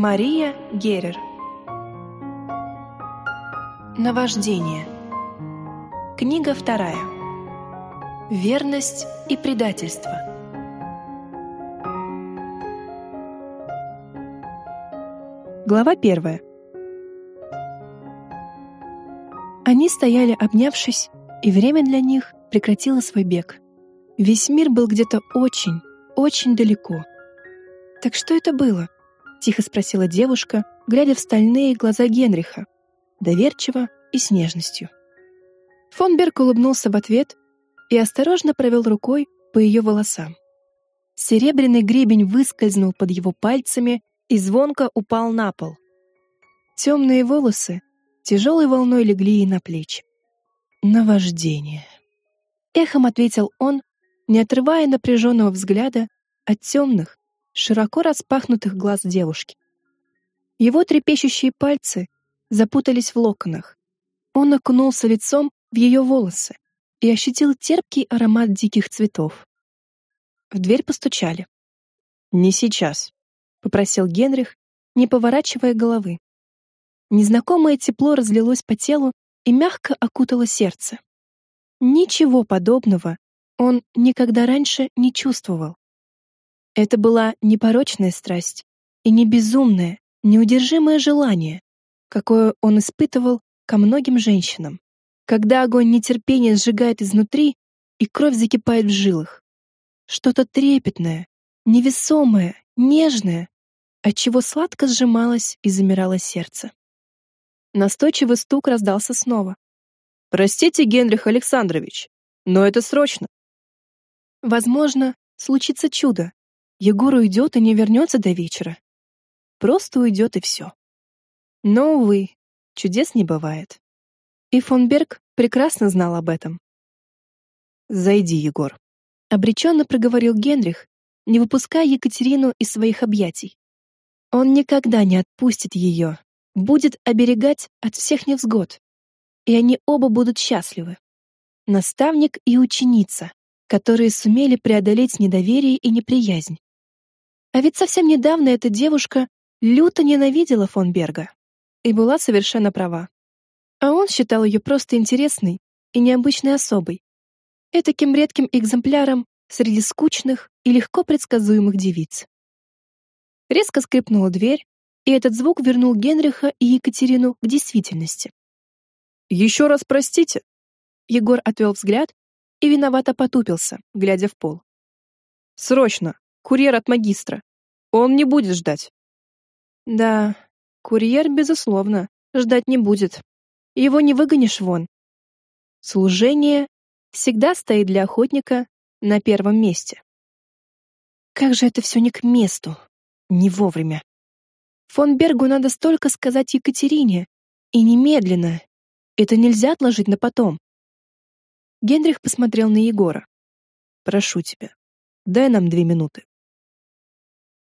Мария Герер Наваждение Книга вторая Верность и предательство Глава первая Они стояли, обнявшись, и время для них прекратило свой бег. Весь мир был где-то очень, очень далеко. «Так что это было?» — тихо спросила девушка, глядя в стальные глаза Генриха, доверчиво и с нежностью. Фон Берг улыбнулся в ответ и осторожно провел рукой по ее волосам. Серебряный гребень выскользнул под его пальцами и звонко упал на пол. Темные волосы тяжелой волной легли ей на плечи. Наваждение. Эхом ответил он, не отрывая напряженного взгляда от темных, широко распахнутых глаз девушки. Его трепещущие пальцы запутались в локонах. Он окунулся лицом в ее волосы и ощутил терпкий аромат диких цветов. В дверь постучали. «Не сейчас», — попросил Генрих, не поворачивая головы. Незнакомое тепло разлилось по телу и мягко окутало сердце. Ничего подобного он никогда раньше не чувствовал. Это была не порочная страсть и не безумное, неудержимое желание, какое он испытывал ко многим женщинам, когда огонь нетерпения сжигает изнутри и кровь закипает в жилах. Что-то трепетное, невесомое, нежное, от чего сладко сжималось и замирало сердце. Настойчивый стук раздался снова. «Простите, Генрих Александрович, но это срочно. Возможно, случится чудо. Егор уйдет и не вернется до вечера. Просто уйдет и все. Но, увы, чудес не бывает. И фон Берг прекрасно знал об этом. «Зайди, Егор», — обреченно проговорил Генрих, не выпуская Екатерину из своих объятий. Он никогда не отпустит ее, будет оберегать от всех невзгод, и они оба будут счастливы. Наставник и ученица, которые сумели преодолеть недоверие и неприязнь. А ведь совсем недавно эта девушка люто ненавидела фон Берга и была совершенно права. А он считал ее просто интересной и необычной особой, этаким редким экземпляром среди скучных и легко предсказуемых девиц. Резко скрипнула дверь, и этот звук вернул Генриха и Екатерину к действительности. «Еще раз простите!» Егор отвел взгляд и виновато потупился, глядя в пол. «Срочно! Курьер от магистра! Он не будет ждать!» «Да, курьер, безусловно, ждать не будет. Его не выгонишь вон. Служение всегда стоит для охотника на первом месте. Как же это все не к месту, не вовремя. Фон Бергу надо столько сказать Екатерине, и немедленно. Это нельзя отложить на потом. Генрих посмотрел на Егора. «Прошу тебя, дай нам две минуты».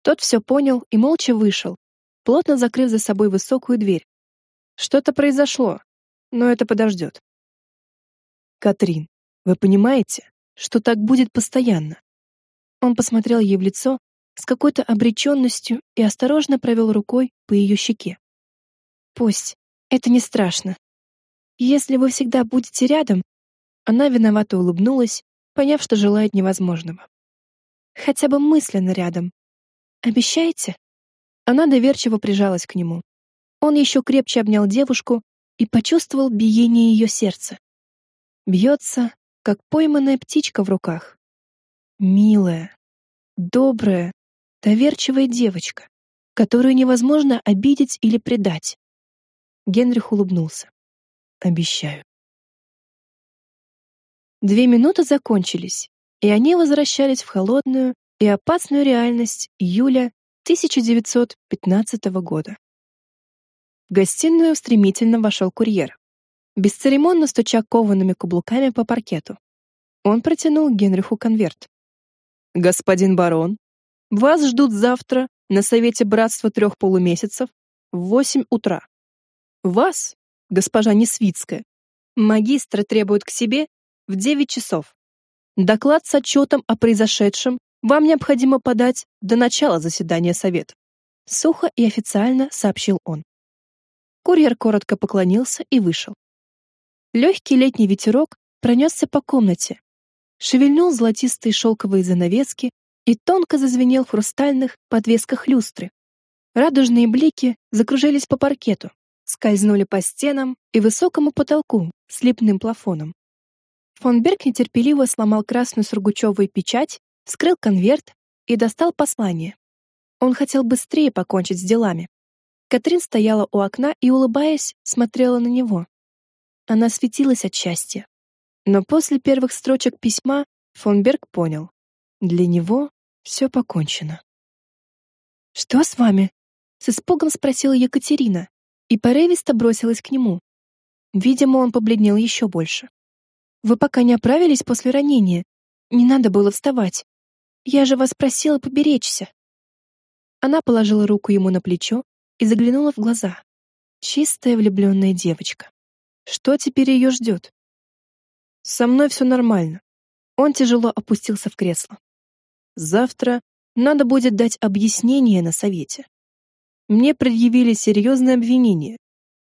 Тот все понял и молча вышел, плотно закрыв за собой высокую дверь. Что-то произошло, но это подождет. «Катрин, вы понимаете, что так будет постоянно?» Он посмотрел ей в лицо с какой-то обреченностью и осторожно провел рукой по ее щеке. «Пусть, это не страшно. Если вы всегда будете рядом, она виновато улыбнулась, поняв, что желает невозможного. Хотя бы мысленно рядом. Обещаете? Она доверчиво прижалась к нему. Он еще крепче обнял девушку и почувствовал биение ее сердца. Бьется, как пойманная птичка в руках. Милая, добрая, доверчивая девочка, которую невозможно обидеть или предать. Генрих улыбнулся. Обещаю. Две минуты закончились, и они возвращались в холодную и опасную реальность июля 1915 года. В гостиную стремительно вошел курьер, бесцеремонно стуча коваными каблуками по паркету. Он протянул Генриху конверт. «Господин барон, вас ждут завтра на Совете Братства Трех Полумесяцев в восемь утра. Вас, госпожа Несвицкая, магистра требуют к себе в 9 часов. Доклад с отчетом о произошедшем вам необходимо подать до начала заседания Совета. сухо и официально сообщил он. Курьер коротко поклонился и вышел. Легкий летний ветерок пронесся по комнате, шевельнул золотистые шелковые занавески и тонко зазвенел в хрустальных подвесках люстры. Радужные блики закружились по паркету, скользнули по стенам и высокому потолку с липным плафоном. Фон Берг нетерпеливо сломал красную сургучевую печать, вскрыл конверт и достал послание. Он хотел быстрее покончить с делами. Катрин стояла у окна и, улыбаясь, смотрела на него. Она светилась от счастья. Но после первых строчек письма фон Берг понял. Для него все покончено. «Что с вами?» — с испугом спросила Екатерина и порывисто бросилась к нему. Видимо, он побледнел еще больше. «Вы пока не оправились после ранения. Не надо было вставать. Я же вас просила поберечься». Она положила руку ему на плечо и заглянула в глаза. Чистая влюбленная девочка. Что теперь ее ждет? Со мной все нормально. Он тяжело опустился в кресло. Завтра надо будет дать объяснение на совете. Мне предъявили серьезное обвинение,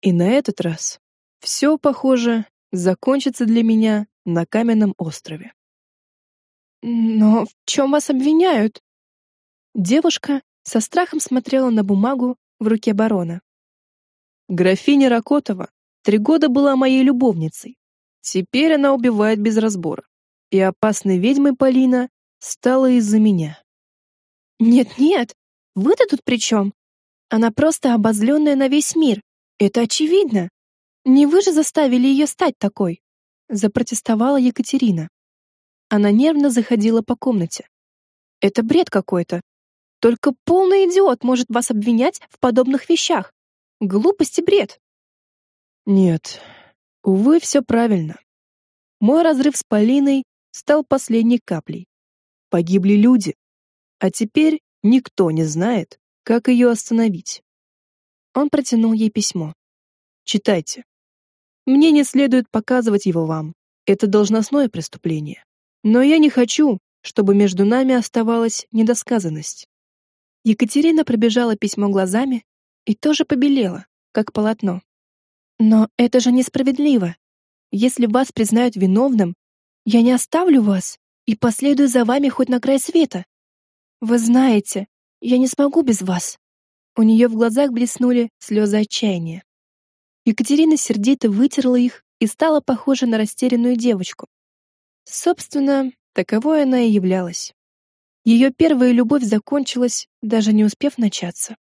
и на этот раз все, похоже, закончится для меня на каменном острове. Но в чем вас обвиняют? Девушка со страхом смотрела на бумагу в руке барона. Графиня Ракотова три года была моей любовницей. Теперь она убивает без разбора. И опасной ведьмой Полина стала из-за меня. Нет-нет, вы-то тут при чем? Она просто обозленная на весь мир. Это очевидно. Не вы же заставили ее стать такой, запротестовала Екатерина. Она нервно заходила по комнате. Это бред какой-то. Только полный идиот может вас обвинять в подобных вещах. Глупость и бред. Нет, увы, все правильно. Мой разрыв с Полиной стал последней каплей. Погибли люди, а теперь никто не знает, как ее остановить. Он протянул ей письмо. Читайте. Мне не следует показывать его вам. Это должностное преступление. Но я не хочу, чтобы между нами оставалась недосказанность. Екатерина пробежала письмо глазами и тоже побелела, как полотно. Но это же несправедливо. Если вас признают виновным, я не оставлю вас и последую за вами хоть на край света. Вы знаете, я не смогу без вас. У нее в глазах блеснули слезы отчаяния. Екатерина сердито вытерла их и стала похожа на растерянную девочку. Собственно, таковой она и являлась. Ее первая любовь закончилась, даже не успев начаться.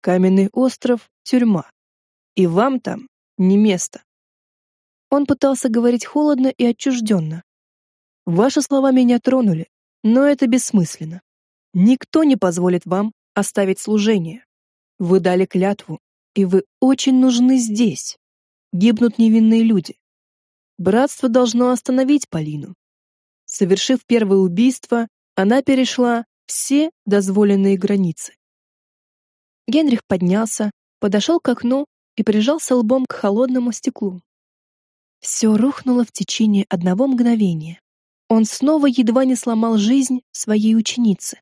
Каменный остров — тюрьма. И вам там не место. Он пытался говорить холодно и отчужденно. Ваши слова меня тронули, но это бессмысленно. Никто не позволит вам оставить служение. Вы дали клятву, и вы очень нужны здесь. Гибнут невинные люди. Братство должно остановить Полину. Совершив первое убийство, она перешла все дозволенные границы. Генрих поднялся, подошел к окну и прижался лбом к холодному стеклу. Все рухнуло в течение одного мгновения. Он снова едва не сломал жизнь своей ученицы.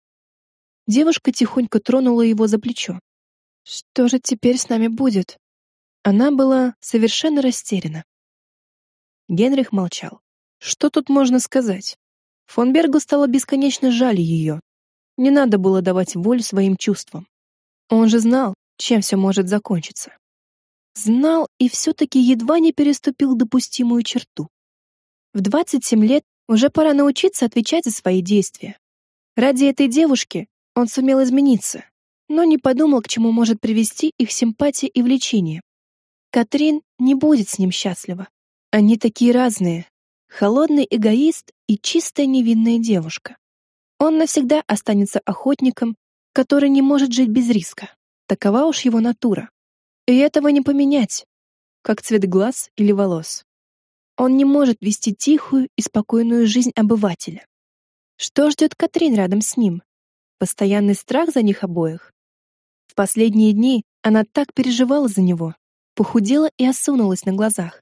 Девушка тихонько тронула его за плечо. Что же теперь с нами будет? Она была совершенно растеряна. Генрих молчал. Что тут можно сказать? Фон Бергу стало бесконечно жаль ее. Не надо было давать волю своим чувствам. Он же знал, чем все может закончиться. Знал и все-таки едва не переступил допустимую черту. В 27 лет уже пора научиться отвечать за свои действия. Ради этой девушки он сумел измениться, но не подумал, к чему может привести их симпатия и влечение. Катрин не будет с ним счастлива. Они такие разные, холодный эгоист и чистая невинная девушка. Он навсегда останется охотником, который не может жить без риска. Такова уж его натура. И этого не поменять, как цвет глаз или волос. Он не может вести тихую и спокойную жизнь обывателя. Что ждет Катрин рядом с ним? Постоянный страх за них обоих? В последние дни она так переживала за него, похудела и осунулась на глазах.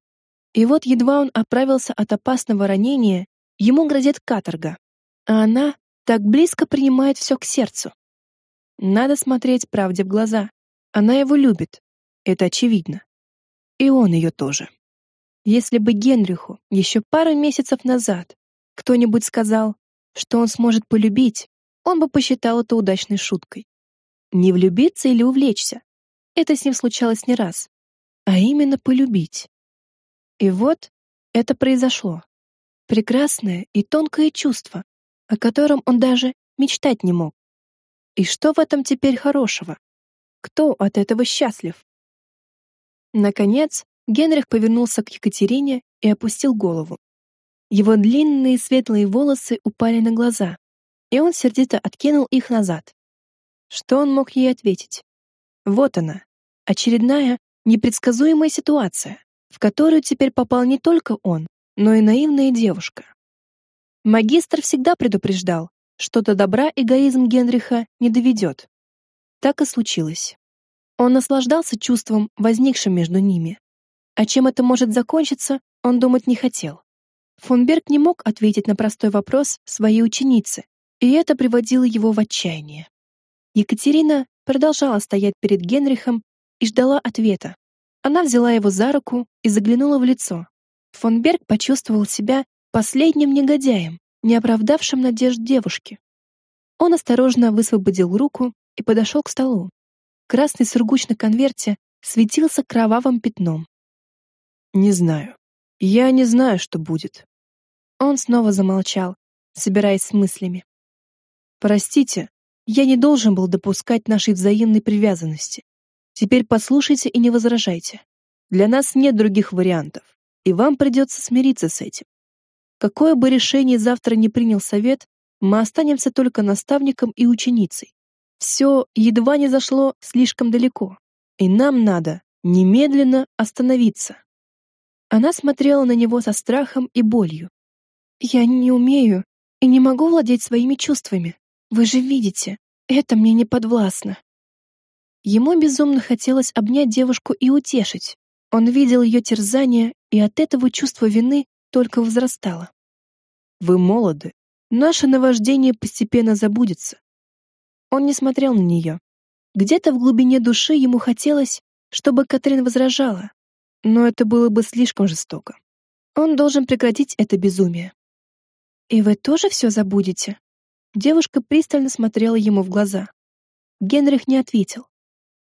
И вот едва он оправился от опасного ранения, ему грозит каторга, а она так близко принимает все к сердцу. Надо смотреть правде в глаза. Она его любит. Это очевидно. И он ее тоже. Если бы Генриху еще пару месяцев назад кто-нибудь сказал, что он сможет полюбить, он бы посчитал это удачной шуткой. Не влюбиться или увлечься. Это с ним случалось не раз. А именно полюбить. И вот это произошло. Прекрасное и тонкое чувство, о котором он даже мечтать не мог. И что в этом теперь хорошего? Кто от этого счастлив? Наконец, Генрих повернулся к Екатерине и опустил голову. Его длинные светлые волосы упали на глаза, и он сердито откинул их назад. Что он мог ей ответить? Вот она, очередная непредсказуемая ситуация, в которую теперь попал не только он, но и наивная девушка. Магистр всегда предупреждал, что до добра эгоизм Генриха не доведет. Так и случилось. Он наслаждался чувством, возникшим между ними, а чем это может закончиться, он думать не хотел. Фон Берг не мог ответить на простой вопрос своей ученицы, и это приводило его в отчаяние. Екатерина продолжала стоять перед Генрихом и ждала ответа. Она взяла его за руку и заглянула в лицо. Фон Берг почувствовал себя последним негодяем, не оправдавшим надежд девушки. Он осторожно высвободил руку и подошел к столу. Красный сургуч на конверте светился кровавым пятном. Не знаю. Я не знаю, что будет. Он снова замолчал, собираясь с мыслями. Простите, я не должен был допускать нашей взаимной привязанности. Теперь послушайте и не возражайте. Для нас нет других вариантов, и вам придется смириться с этим. Какое бы решение завтра не принял совет, мы останемся только наставником и ученицей. Все едва не зашло слишком далеко, и нам надо немедленно остановиться. Она смотрела на него со страхом и болью. «Я не умею и не могу владеть своими чувствами. Вы же видите, это мне не подвластно». Ему безумно хотелось обнять девушку и утешить. Он видел ее терзание, и от этого чувство вины только возрастало. «Вы молоды. Наше наваждение постепенно забудется». Он не смотрел на нее. Где-то в глубине души ему хотелось, чтобы Катрин возражала, но это было бы слишком жестоко. Он должен прекратить это безумие. «И вы тоже все забудете?» Девушка пристально смотрела ему в глаза. Генрих не ответил.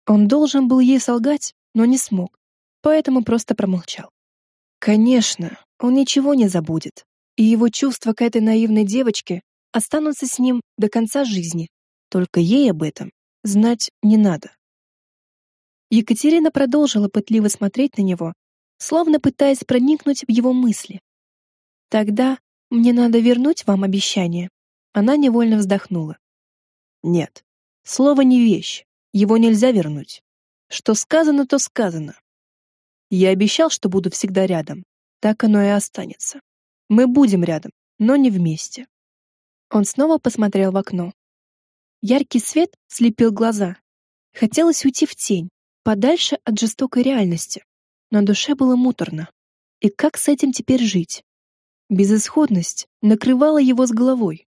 Он должен был ей солгать, но не смог, поэтому просто промолчал. Конечно, он ничего не забудет, и его чувства к этой наивной девочке останутся с ним до конца жизни. Только ей об этом знать не надо. Екатерина продолжила пытливо смотреть на него, словно пытаясь проникнуть в его мысли. «Тогда мне надо вернуть вам обещание». Она невольно вздохнула. «Нет, слово не вещь, его нельзя вернуть. Что сказано, то сказано. Я обещал, что буду всегда рядом, так оно и останется. Мы будем рядом, но не вместе». Он снова посмотрел в окно. Яркий свет слепил глаза. Хотелось уйти в тень, подальше от жестокой реальности. На душе было муторно. И как с этим теперь жить? Безысходность накрывала его с головой.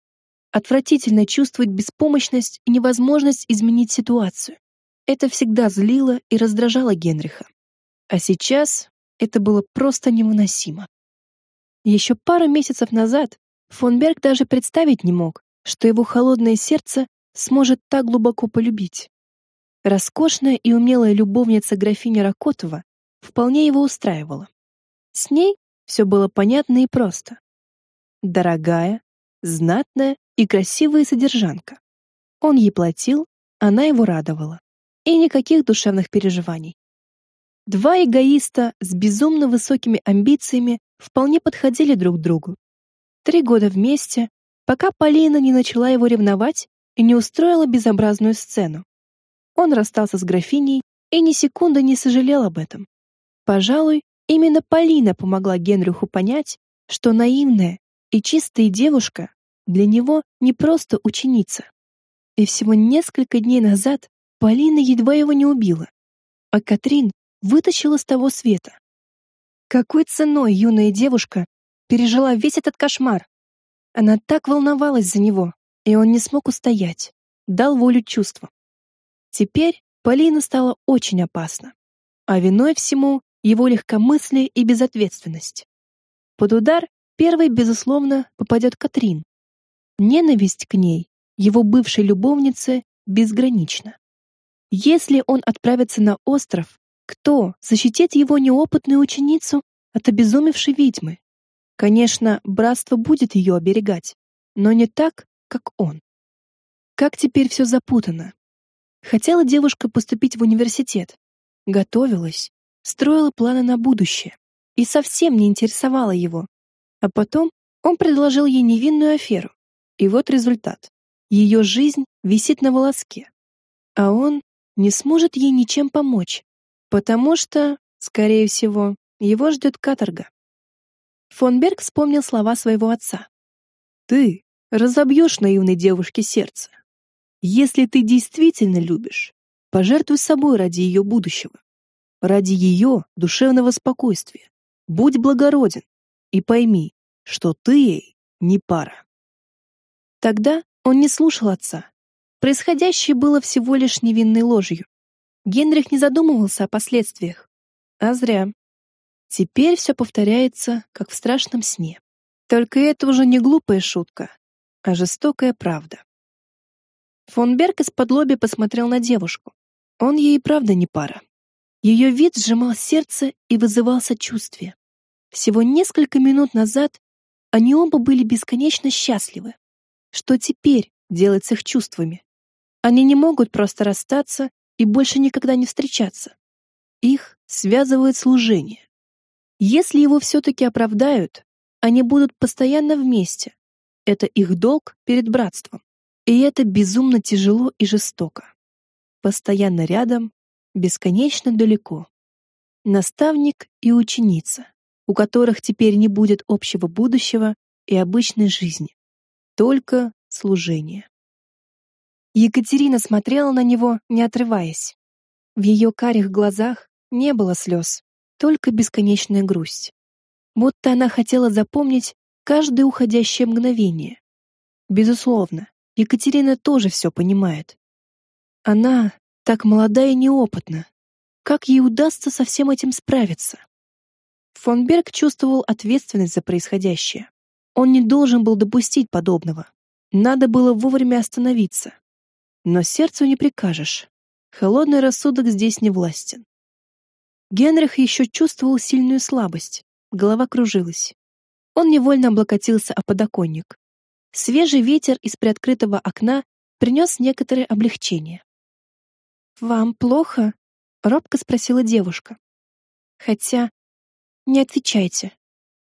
Отвратительно чувствовать беспомощность и невозможность изменить ситуацию. Это всегда злило и раздражало Генриха. А сейчас это было просто невыносимо. Еще пару месяцев назад фон Берг даже представить не мог, что его холодное сердце сможет так глубоко полюбить. Роскошная и умелая любовница графиня Ракотова вполне его устраивала. С ней все было понятно и просто. Дорогая, знатная и красивая содержанка. Он ей платил, она его радовала. И никаких душевных переживаний. Два эгоиста с безумно высокими амбициями вполне подходили друг другу. Три года вместе, пока Полина не начала его ревновать и не устроила безобразную сцену. Он расстался с графиней и ни секунды не сожалел об этом. Пожалуй, именно Полина помогла Генриху понять, что наивная и чистая девушка для него не просто ученица. И всего несколько дней назад Полина едва его не убила, а Катрин вытащила с того света. Какой ценой юная девушка пережила весь этот кошмар? Она так волновалась за него, и он не смог устоять, дал волю чувствам. Теперь Полина стала очень опасна. А виной всему его легкомыслие и безответственность. Под удар первой, безусловно, попадет Катрин. Ненависть к ней, его бывшей любовнице, безгранична. Если он отправится на остров, кто защитит его неопытную ученицу от обезумевшей ведьмы? Конечно, братство будет ее оберегать, но не так, как он. Как теперь все запутано. Хотела девушка поступить в университет, готовилась, строила планы на будущее и совсем не интересовала его. А потом он предложил ей невинную аферу. И вот результат. Ее жизнь висит на волоске. А он не сможет ей ничем помочь, потому что, скорее всего, его ждет каторга. Фон Берг вспомнил слова своего отца. «Ты разобьешь наивной девушке сердце. Если ты действительно любишь, пожертвуй собой ради ее будущего, ради ее душевного спокойствия. Будь благороден и пойми, что ты ей не пара». Тогда он не слушал отца, Происходящее было всего лишь невинной ложью. Генрих не задумывался о последствиях. А зря. Теперь все повторяется, как в страшном сне. Только это уже не глупая шутка, а жестокая правда. Фон Берг из-под лоби посмотрел на девушку. Он ей и правда не пара. Ее вид сжимал сердце и вызывал сочувствие. Всего несколько минут назад они оба были бесконечно счастливы. Что теперь делать с их чувствами? Они не могут просто расстаться и больше никогда не встречаться. Их связывает служение. Если его все-таки оправдают, они будут постоянно вместе. Это их долг перед братством. И это безумно тяжело и жестоко. Постоянно рядом, бесконечно далеко. Наставник и ученица, у которых теперь не будет общего будущего и обычной жизни. Только служение. Екатерина смотрела на него, не отрываясь. В ее карих глазах не было слез, только бесконечная грусть. Будто она хотела запомнить каждое уходящее мгновение. Безусловно, Екатерина тоже все понимает. Она так молода и неопытна. Как ей удастся со всем этим справиться? Фон Берг чувствовал ответственность за происходящее. Он не должен был допустить подобного. Надо было вовремя остановиться. Но сердцу не прикажешь. Холодный рассудок здесь не властен. Генрих еще чувствовал сильную слабость. Голова кружилась. Он невольно облокотился о подоконник. Свежий ветер из приоткрытого окна принес некоторое облегчение. «Вам плохо?» — робко спросила девушка. «Хотя... Не отвечайте.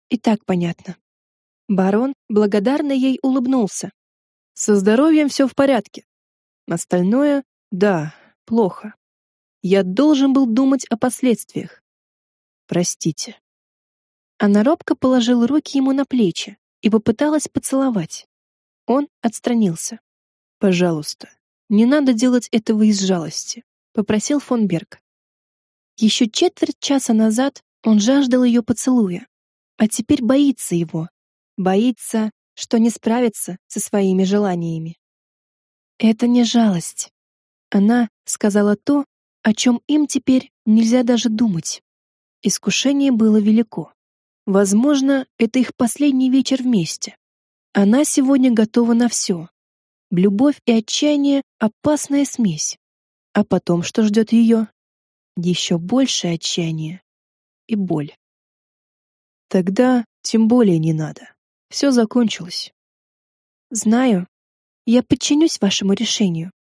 И так понятно». Барон благодарно ей улыбнулся. «Со здоровьем все в порядке. Остальное — да, плохо. Я должен был думать о последствиях. Простите. Она робко положила руки ему на плечи и попыталась поцеловать. Он отстранился. «Пожалуйста, не надо делать этого из жалости», — попросил фон Берг. Еще четверть часа назад он жаждал ее поцелуя, а теперь боится его. Боится, что не справится со своими желаниями. Это не жалость. Она сказала то, о чем им теперь нельзя даже думать. Искушение было велико. Возможно, это их последний вечер вместе. Она сегодня готова на все. Любовь и отчаяние — опасная смесь. А потом что ждет ее? Еще большее отчаяние и боль. Тогда тем более не надо. Все закончилось. Знаю, я подчинюсь вашему решению.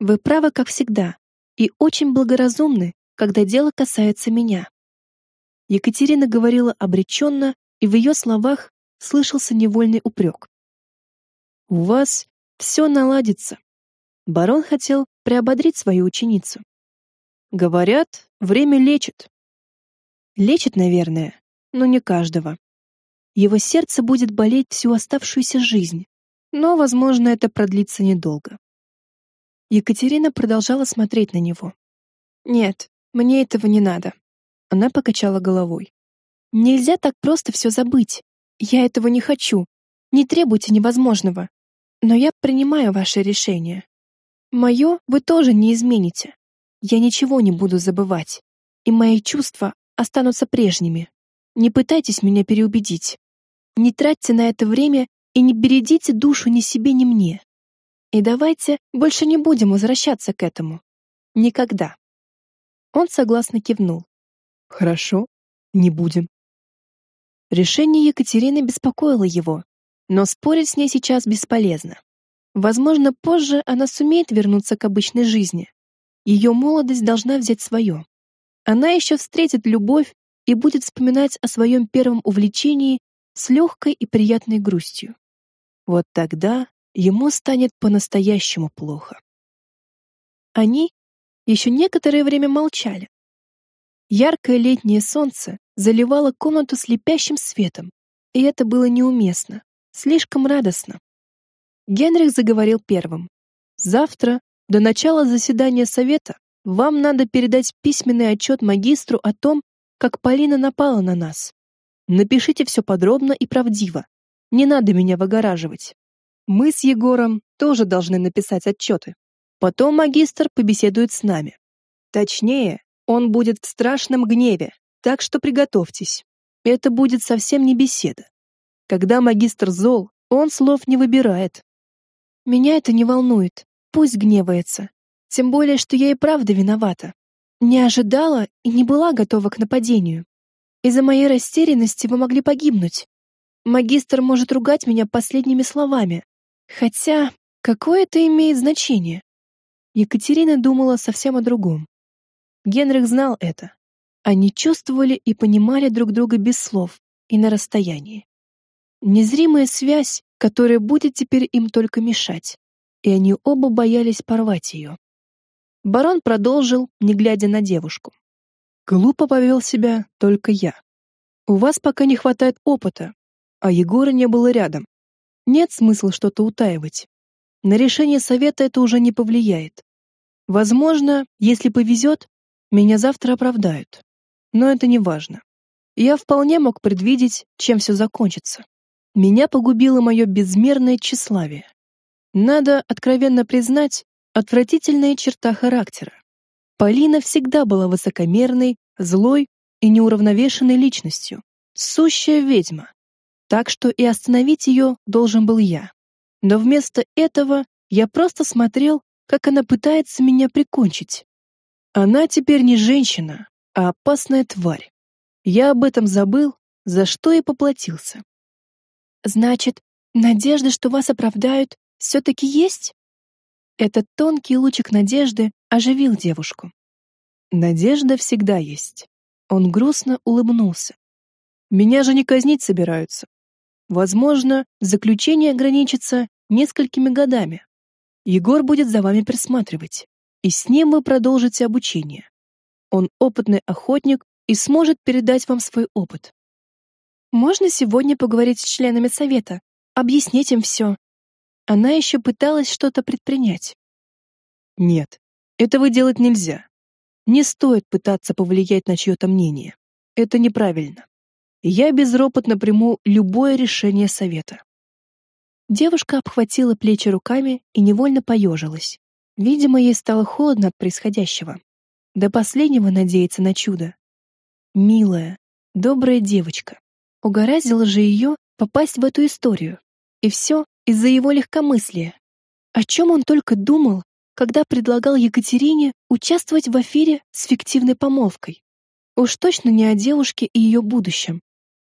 Вы правы, как всегда, и очень благоразумны, когда дело касается меня. Екатерина говорила обреченно, и в ее словах слышался невольный упрек. У вас все наладится. Барон хотел приободрить свою ученицу. Говорят, время лечит. Лечит, наверное, но не каждого. Его сердце будет болеть всю оставшуюся жизнь, но, возможно, это продлится недолго. Екатерина продолжала смотреть на него. «Нет, мне этого не надо». Она покачала головой. «Нельзя так просто все забыть. Я этого не хочу. Не требуйте невозможного. Но я принимаю ваше решение. Мое вы тоже не измените. Я ничего не буду забывать, и мои чувства останутся прежними. Не пытайтесь меня переубедить. Не тратьте на это время и не бередите душу ни себе, ни мне. И давайте больше не будем возвращаться к этому. Никогда. Он согласно кивнул. Хорошо, не будем. Решение Екатерины беспокоило его, но спорить с ней сейчас бесполезно. Возможно, позже она сумеет вернуться к обычной жизни. Ее молодость должна взять свое. Она еще встретит любовь и будет вспоминать о своем первом увлечении с легкой и приятной грустью. Вот тогда ему станет по-настоящему плохо. Они еще некоторое время молчали. Яркое летнее солнце заливало комнату слепящим светом, и это было неуместно, слишком радостно. Генрих заговорил первым. «Завтра, до начала заседания совета, вам надо передать письменный отчет магистру о том, как Полина напала на нас. Напишите все подробно и правдиво. Не надо меня выгораживать. Мы с Егором тоже должны написать отчеты. Потом магистр побеседует с нами. Точнее, он будет в страшном гневе, так что приготовьтесь. Это будет совсем не беседа. Когда магистр зол, он слов не выбирает. Меня это не волнует. Пусть гневается. Тем более, что я и правда виновата. Не ожидала и не была готова к нападению. Из-за моей растерянности вы могли погибнуть. Магистр может ругать меня последними словами. Хотя, какое это имеет значение? Екатерина думала совсем о другом. Генрих знал это. Они чувствовали и понимали друг друга без слов и на расстоянии. Незримая связь, которая будет теперь им только мешать, и они оба боялись порвать ее. Барон продолжил, не глядя на девушку. Глупо повел себя только я. У вас пока не хватает опыта, а Егора не было рядом. Нет смысла что-то утаивать. На решение совета это уже не повлияет. Возможно, если повезет, меня завтра оправдают. Но это не важно. Я вполне мог предвидеть, чем все закончится. Меня погубило мое безмерное тщеславие. Надо откровенно признать, отвратительная черта характера. Полина всегда была высокомерной, злой и неуравновешенной личностью, сущая ведьма. Так что и остановить ее должен был я. Но вместо этого я просто смотрел, как она пытается меня прикончить. Она теперь не женщина, а опасная тварь. Я об этом забыл, за что и поплатился. Значит, надежда, что вас оправдают, все-таки есть? Этот тонкий лучик надежды оживил девушку. Надежда всегда есть. Он грустно улыбнулся. Меня же не казнить собираются. Возможно, заключение ограничится несколькими годами. Егор будет за вами присматривать, и с ним вы продолжите обучение. Он опытный охотник и сможет передать вам свой опыт. Можно сегодня поговорить с членами совета, объяснить им все, она еще пыталась что-то предпринять. Нет, этого делать нельзя. Не стоит пытаться повлиять на чье-то мнение. Это неправильно. Я безропотно приму любое решение совета. Девушка обхватила плечи руками и невольно поежилась. Видимо, ей стало холодно от происходящего. До последнего надеяться на чудо. Милая, добрая девочка. Угораздило же ее попасть в эту историю. И все из-за его легкомыслия. О чем он только думал, когда предлагал Екатерине участвовать в афере с фиктивной помолвкой. Уж точно не о девушке и ее будущем.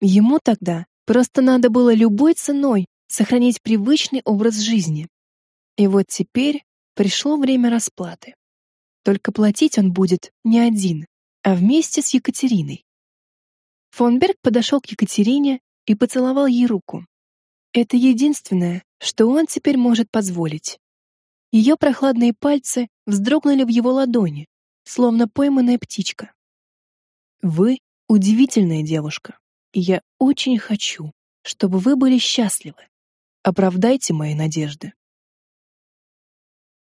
Ему тогда просто надо было любой ценой сохранить привычный образ жизни. И вот теперь пришло время расплаты. Только платить он будет не один, а вместе с Екатериной. Фонберг подошел к Екатерине и поцеловал ей руку. Это единственное, что он теперь может позволить. Ее прохладные пальцы вздрогнули в его ладони, словно пойманная птичка. Вы удивительная девушка, и я очень хочу, чтобы вы были счастливы. Оправдайте мои надежды.